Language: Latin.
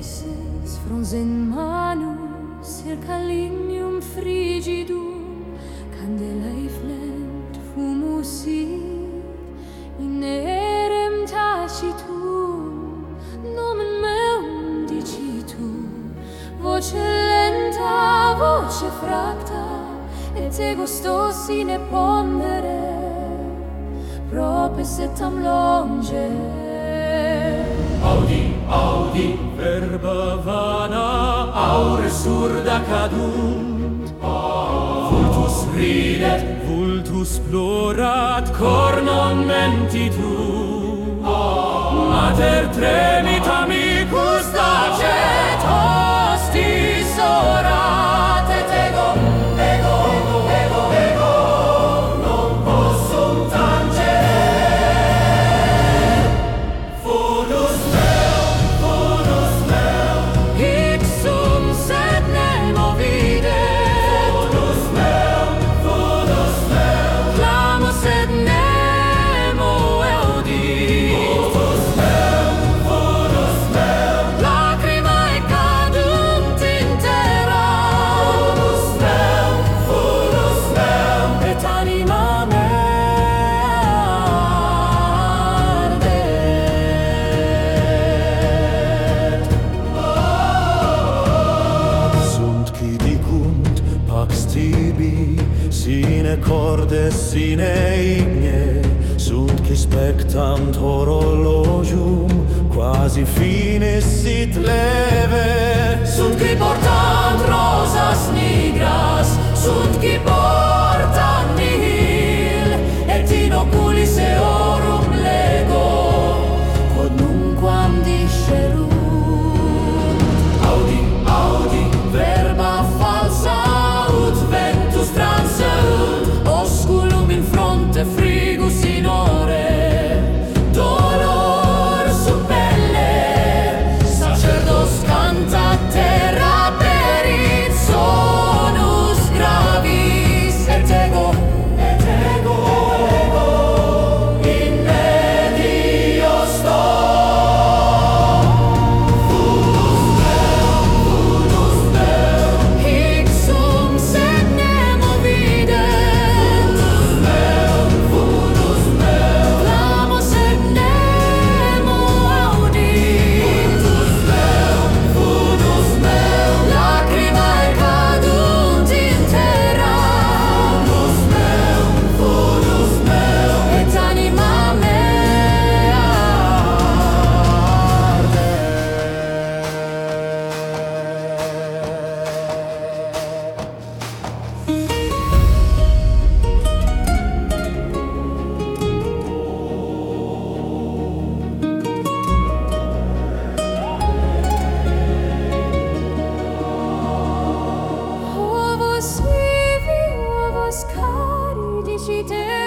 Ulysses frons in manus, circa lignum frigidum candelae flent fumus in erem tacitum nomen meum dicitum voce lenta voce fracta et ego sto sine pondere propes et tam longe audi, audi, verba vana, aure surda cadunt, vultus ridet, vultus plorat, cornon mentitur, mater tremit, tibi sine corde sine igne sunt qui spectant horologium quasi fine sit leve. Sunt qui portant rosas nigras sunt qui portant nihil et in defeated.